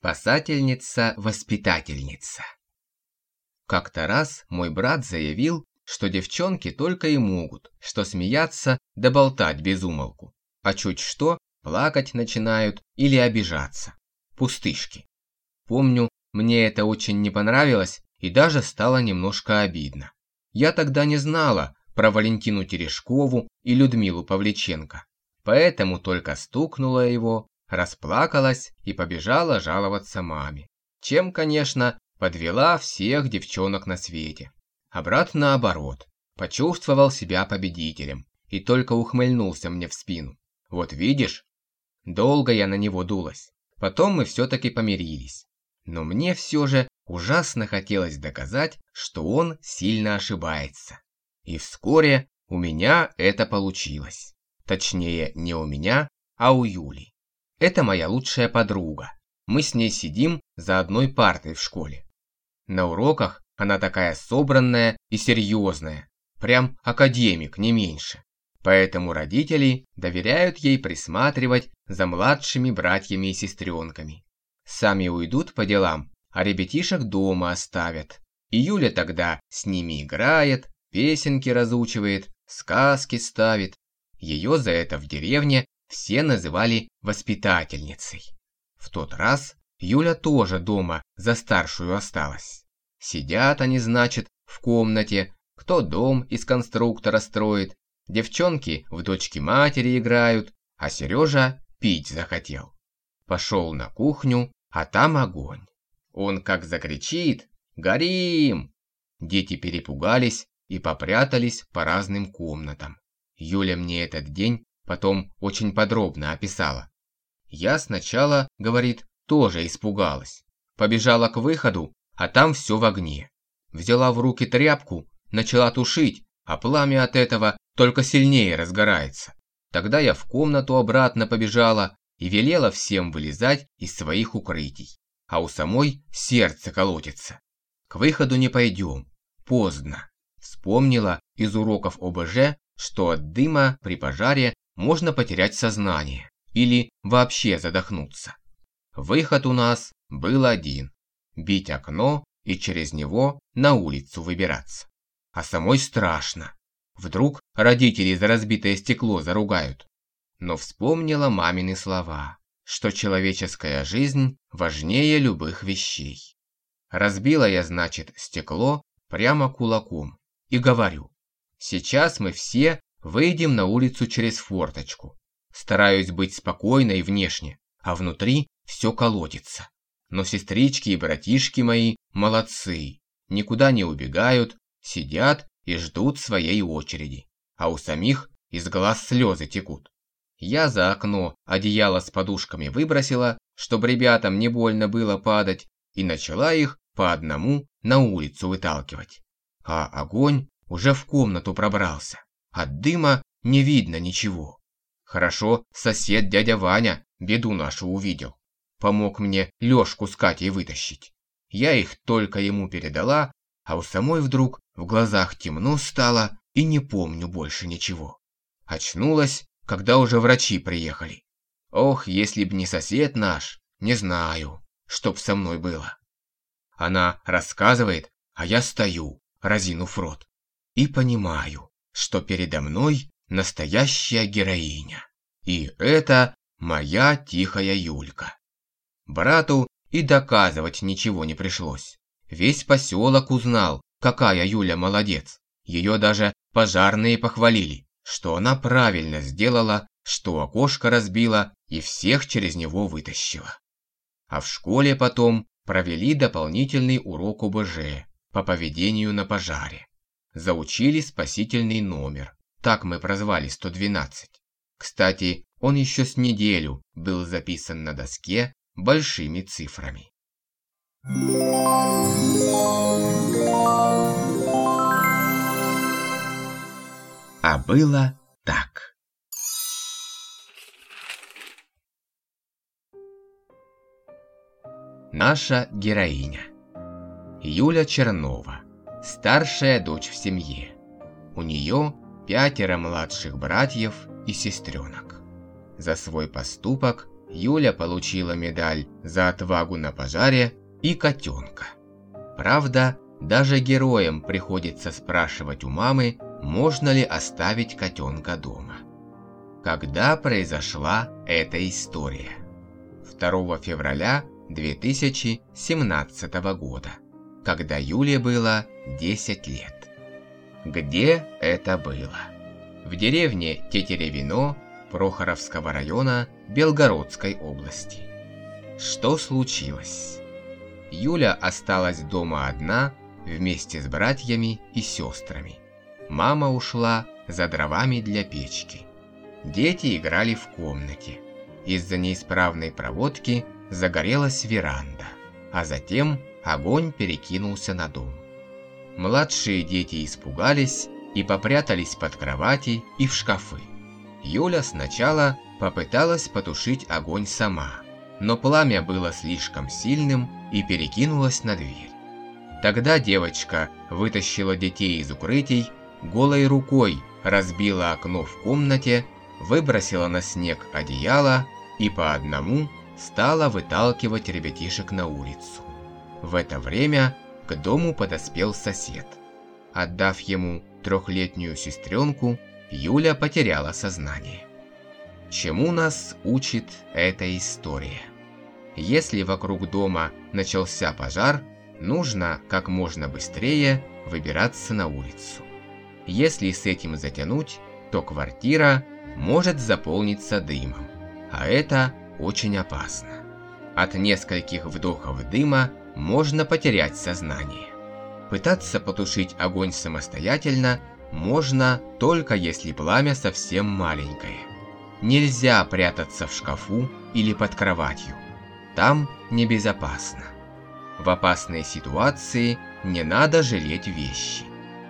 Спасательница-воспитательница. Как-то раз мой брат заявил, что девчонки только и могут, что смеяться да болтать без умолку, а чуть что плакать начинают или обижаться. Пустышки. Помню, мне это очень не понравилось и даже стало немножко обидно. Я тогда не знала про Валентину Терешкову и Людмилу Павличенко, поэтому только стукнула его расплакалась и побежала жаловаться маме. Чем, конечно, подвела всех девчонок на свете. А брат наоборот, почувствовал себя победителем и только ухмыльнулся мне в спину. Вот видишь? Долго я на него дулась. Потом мы все-таки помирились. Но мне все же ужасно хотелось доказать, что он сильно ошибается. И вскоре у меня это получилось. Точнее, не у меня, а у Юли. Это моя лучшая подруга. Мы с ней сидим за одной партой в школе. На уроках она такая собранная и серьезная, прям академик, не меньше. Поэтому родители доверяют ей присматривать за младшими братьями и сестренками. Сами уйдут по делам, а ребятишек дома оставят. И Юля тогда с ними играет, песенки разучивает, сказки ставит. Ее за это в деревне все называли воспитательницей. В тот раз Юля тоже дома за старшую осталась. Сидят они, значит, в комнате, кто дом из конструктора строит, девчонки в дочки матери играют, а Сережа пить захотел. Пошел на кухню, а там огонь. Он как закричит «Горим!». Дети перепугались и попрятались по разным комнатам. Юля мне этот день потом очень подробно описала. Я сначала, говорит, тоже испугалась. Побежала к выходу, а там все в огне. Взяла в руки тряпку, начала тушить, а пламя от этого только сильнее разгорается. Тогда я в комнату обратно побежала и велела всем вылезать из своих укрытий. А у самой сердце колотится. К выходу не пойдем. Поздно. Вспомнила из уроков ОБЖ, что от дыма при пожаре можно потерять сознание или вообще задохнуться. Выход у нас был один – бить окно и через него на улицу выбираться. А самой страшно. Вдруг родители за разбитое стекло заругают. Но вспомнила мамины слова, что человеческая жизнь важнее любых вещей. Разбила я, значит, стекло прямо кулаком и говорю, сейчас мы все Выйдем на улицу через форточку. Стараюсь быть спокойной внешне, а внутри все колотится. Но сестрички и братишки мои молодцы, никуда не убегают, сидят и ждут своей очереди, а у самих из глаз слезы текут. Я за окно одеяло с подушками выбросила, чтобы ребятам не больно было падать, и начала их по одному на улицу выталкивать. А огонь уже в комнату пробрался. От дыма не видно ничего. Хорошо, сосед дядя Ваня беду нашу увидел. Помог мне Лёшку с Катей вытащить. Я их только ему передала, а у самой вдруг в глазах темно стало и не помню больше ничего. Очнулась, когда уже врачи приехали. Ох, если б не сосед наш, не знаю, что б со мной было. Она рассказывает, а я стою, разинув рот, и понимаю, что передо мной настоящая героиня. И это моя тихая Юлька. Брату и доказывать ничего не пришлось. Весь поселок узнал, какая Юля молодец. Ее даже пожарные похвалили, что она правильно сделала, что окошко разбила и всех через него вытащила. А в школе потом провели дополнительный урок ОБЖ по поведению на пожаре заучили спасительный номер. Так мы прозвали 112. Кстати, он еще с неделю был записан на доске большими цифрами. А было так. Наша героиня. Юля Чернова старшая дочь в семье. У нее пятеро младших братьев и сестренок. За свой поступок Юля получила медаль за отвагу на пожаре и котенка. Правда, даже героям приходится спрашивать у мамы, можно ли оставить котенка дома. Когда произошла эта история? 2 февраля 2017 года, когда Юле было 10 лет. Где это было? В деревне Тетеревино Прохоровского района Белгородской области. Что случилось? Юля осталась дома одна вместе с братьями и сестрами. Мама ушла за дровами для печки. Дети играли в комнате. Из-за неисправной проводки загорелась веранда, а затем огонь перекинулся на дом. Младшие дети испугались и попрятались под кровати и в шкафы. Юля сначала попыталась потушить огонь сама, но пламя было слишком сильным и перекинулось на дверь. Тогда девочка вытащила детей из укрытий, голой рукой разбила окно в комнате, выбросила на снег одеяло и по одному стала выталкивать ребятишек на улицу. В это время к дому подоспел сосед. Отдав ему трехлетнюю сестренку, Юля потеряла сознание. Чему нас учит эта история? Если вокруг дома начался пожар, нужно как можно быстрее выбираться на улицу. Если с этим затянуть, то квартира может заполниться дымом, а это очень опасно. От нескольких вдохов дыма можно потерять сознание. Пытаться потушить огонь самостоятельно можно только если пламя совсем маленькое. Нельзя прятаться в шкафу или под кроватью. Там небезопасно. В опасной ситуации не надо жалеть вещи.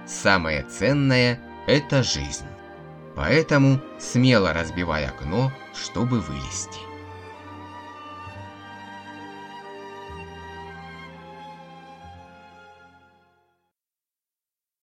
Самое ценное – это жизнь. Поэтому смело разбивай окно, чтобы вылезти.